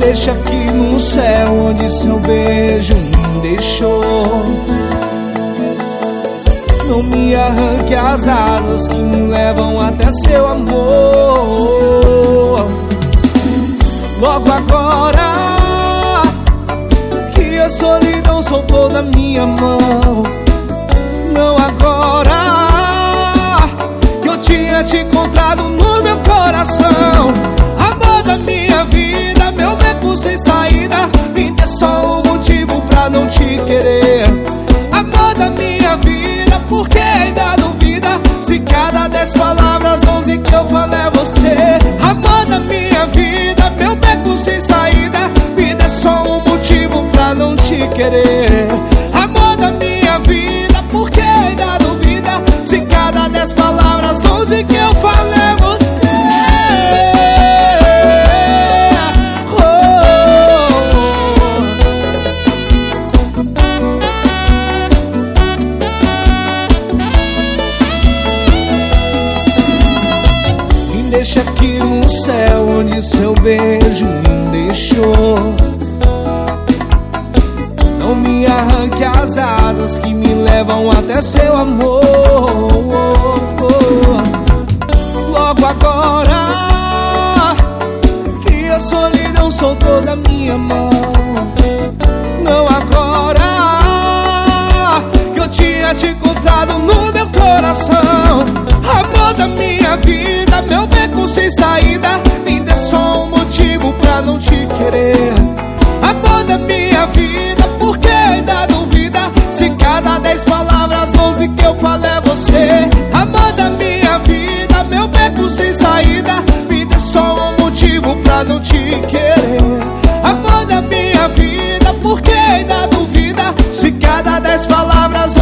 deixa aqui no céu onde seu beijo me deixou. Não me arranque as asas que me levam até seu amor. Logo agora que a solidão soltou da minha mão. Não agora que eu tinha te encontrado no meu coração. Amor da minha vida, querer. Amor da minha vida, por que ainda duvida? Se cada dez palavras, onze que eu falo é você. Me deixa aqui no céu onde seu beijo me. Asas que me levam até seu amor. Logo agora que a solidão soltou da minha mão. Não agora que eu tinha te encontrado no meu coração. Amor da minha vida, meu beco sem saída. Me dê só um motivo pra não te querer. Amor da minha vida, por que ainda duvida? Se cada dez palavras, onze que eu falo é você. Amor da minha vida, meu beco sem saída. Me dê só um motivo pra não te querer. Amor da minha vida, por que ainda duvida? Se cada dez palavras